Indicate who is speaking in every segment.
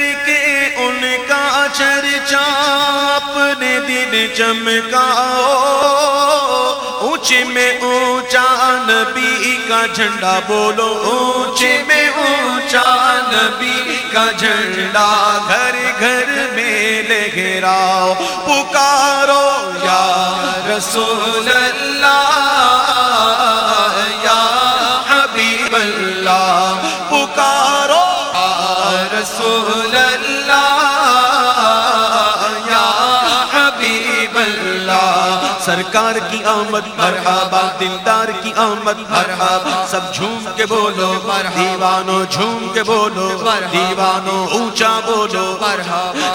Speaker 1: کر کے ان کا چرچا اپنے دل چمکاؤ، اونچے میں اونچا نبی کا جھنڈا بولو۔ اونچے میں اونچا نبی کا جھنڈا گھر گھر میں لہراؤ پکارو یا رسول اللہ، یا حبیب اللہ۔ پکارو رسول سرکار کی آمد، مرحبا، دلدار کی آمد، مرحبا، سب جھوم کے بولو دیوانو جھوم کے بولو دیوانو اونچا بولو،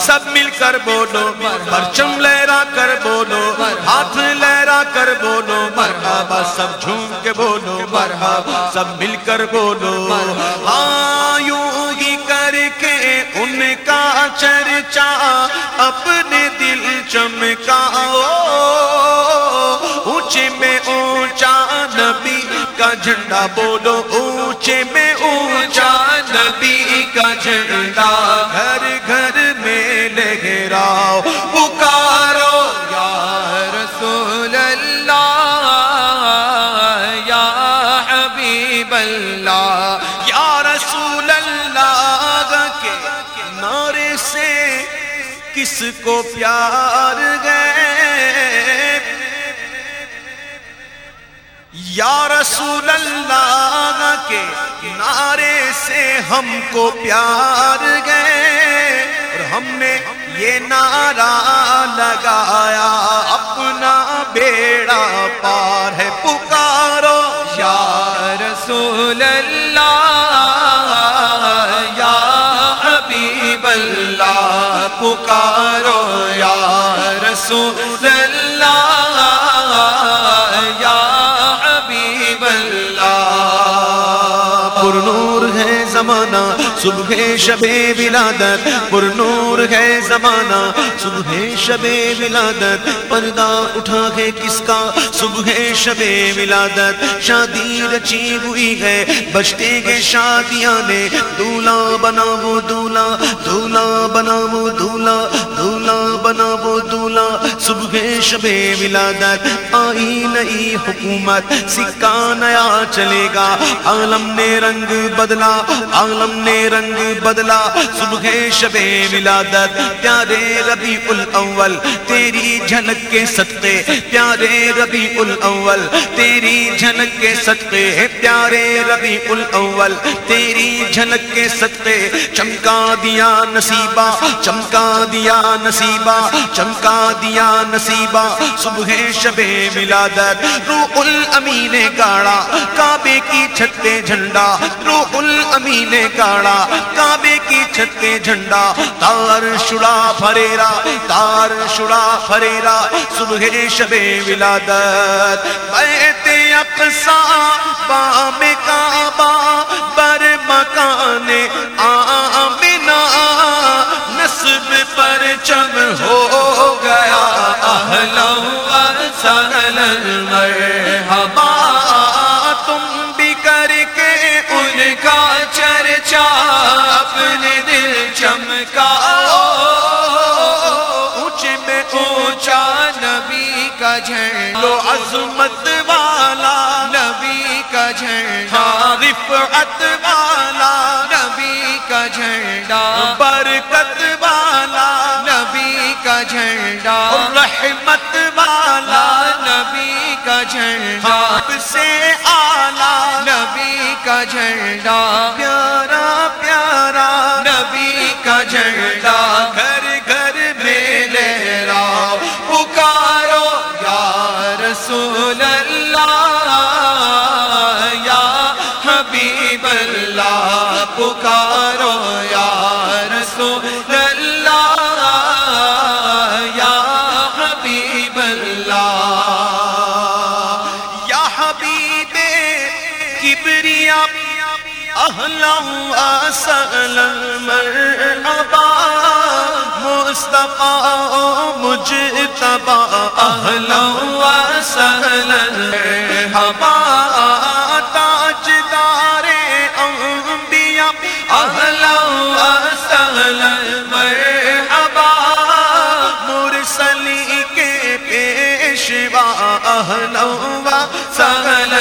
Speaker 1: سب مل کر بولو، پرچم لہرا کر بولو، ہاتھ لہرا کر بولو، مرحبا، سب جھوم کے بولو، مرحبا، سب مل کر بولو۔ ہاں یوں ہی کر کے ان کا چرچا اپنے جھنڈا بولو، اونچے میں اونچا نبی کا جھنڈا۔ گھر گھر میں لہراؤ، پکارو۔ یا رسول اللہ، یا حبیب اللہ۔ یا رسول اللہ، کے نعرے سے کس کو پیار گئے یا رسول اللہ کے نعرے سے ہم کو پیار گئے اور ہم نے یہ نعرہ لگایا، اپنا بیڑا پار ہے، پکارو۔ یا رسول اللہ، یا حبیب اللہ، پکارو۔ یا رسول صبح شب ولادت پر نور ہے زمانہ۔ صبح شب ولادت، پردہ اٹھا ہے کس کا؟ صبح شب ولادت، شادی رچی ہوئی ہے۔ بچتے گے شادیاں نے۔ دولہا بنا وہ دولہا دولہا بنا وہ دولہا دولہا بنا وہ دولہا۔ صبح شب ولادت، آئی نئی حکومت، سکہ نیا چلے گا۔ عالم نے رنگ بدلا، عالم نے رنگ بدلا۔ صبح شب ولادت، پیارے ربی الاول تیری جھلک کے صدقے۔ پیارے ربی الاول تیری جھلک کے صدقے۔ پیارے ربی الاول تیری جھلک کے صدقے۔ چمکا دیا نصیبہ، چمکا دیا نصیبہ، چمکا دیا نصیبہ، صبح شب ولادت روح الامین نے گاڑا، کعبے کی چھت پہ جھنڈا روح الامین نے گاڑا، کعبے کی چھت پہ جھنڈا، تار شڑا فریرا تار شڑا فریرا صبح شب ولادت بیت اقصا بام کعبہ، بر مکان آمنا نصب پر چم ہو گیا اہلا و مرحبا، تم بھی کر کے ان کا چرچا اپنے دل چمکاؤ۔ اونچے میں اونچا نبی کا جھنڈا لو عظمت والا نبی کا جھنڈا ہاں، رفعت والا نبی کا جھنڈا برکت والا نبی کا جھنڈا رحمت والا نبی کا جھنڈا سب سے آلہ نبی کا جھنڈا پیارا پیارا نبی کا جھنڈا گھر گھر میں لہراؤ پکارو یا رسول اللہ مجھ تبا اہلا وسل ہبا تاج دارے امبیا اہلا وسل مرحبا، مرسلی کے پیشوا اہلا وسل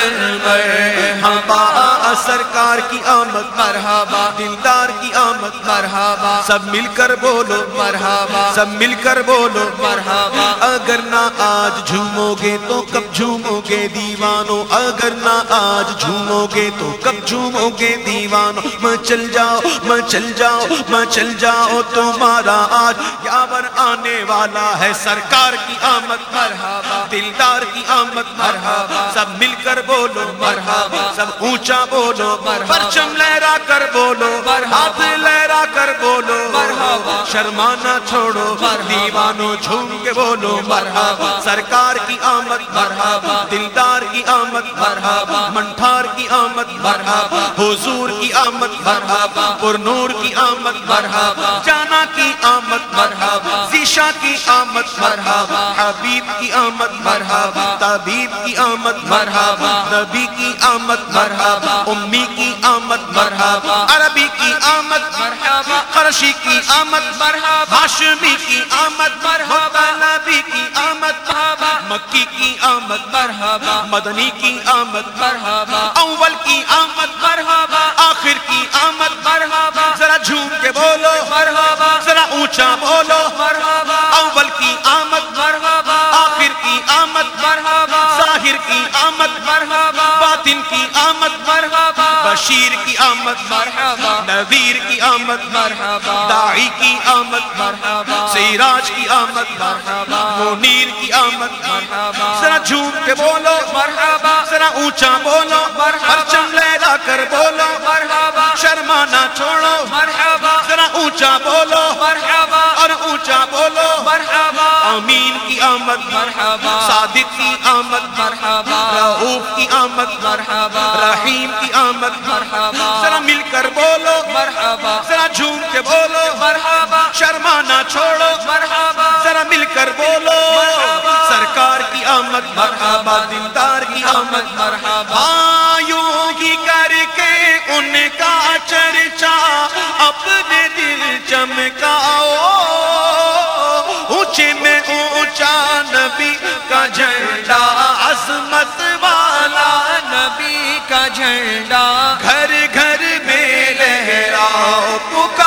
Speaker 1: مرحبا۔ سرکار کی آمد، مرحبا، دلدار کی آمد، مرحبا۔ سب مل کر بولو، مرحبا۔ سب مل کر بولو، مرحبا۔ اگر نہ آج جھومو گے تو کب جھومو گے دیوانو اگر نہ آج جھومو گے تو کب جھومو گے دیوانو میں چل جاؤ، میں چل جاؤ، میں چل جاؤ۔ تمہارا آج یاور آنے والا ہے۔ سرکار کی آمد، مرحبا۔ دلدار کی آمد، مرحبا۔ سب مل کر بولو، مرحبا۔ سب اونچا بولو پرچم لہرا کر بولو ہاتھ لہرا کر بولو شرمانا چھوڑو دیوانو جھوم کے بولو مرحبا سرکار کی آمد مرحبا دلدار کی آمد مرحبا منٹھار کی آمد مرحبا حضور کی آمد مرحبا پر نور کی آمد مرحبا جانا کی آمد مرحبا زیشا کی آمد مرحبا حبیب کی آمد مرحبا طبیب کی آمد مرحبا نبی کی آمد مرحبا امی کی آمد مرحبا عربی کی آمد مرحبا قرشی کی آمد مرحبا ہاشمی کی آمد مرحبا نبی کی آمد مرحبا مکی کی آمد مرحبا مدنی کی آمد مرحبا اول کی آمد مرحبا آخر کی آمد مرحبا ذرا جھوم کے بولو مرحبا ذرا اونچا بولو مرحبا اول کی آمد مرحبا آخر کی آمد مرحبا ظاہر کی آمد مرحبا باطن کی آمد مرحبا، بشیر کی آمد مرحبا نذیر کی آمد مرحبا، داعی کی آمد مرحبا سیراج کی آمد مرحبا، منیر کی آمد مرحبا۔ ذرا جھوم کے بولو، مرحبا۔ ذرا اونچا بولو پرچم لہرا کر بولو، مرحبا۔ شرمانا چھوڑو، مرحبا۔ ذرا اونچا بولو، مرحبا۔ آمد مرحبا۔ صادق کی آمد مرحبا۔ رعوف کی آمد مرحبا۔ رحیم کی آمد مرحبا۔ ذرا مل کر بولو۔ مرحبا۔ ذرا جھوم کے بولو۔ مرحبا۔ شرمانا چھوڑو۔ مرحبا۔ ذرا مل کر بولو۔ سرکار کی آمد مرحبا دلدار کی آمد۔ مرحبا۔ یوں ہی کر کے ان کا نبی کا جھنڈا عظمت والا نبی کا جھنڈا۔ گھر گھر میں لہراؤ پکا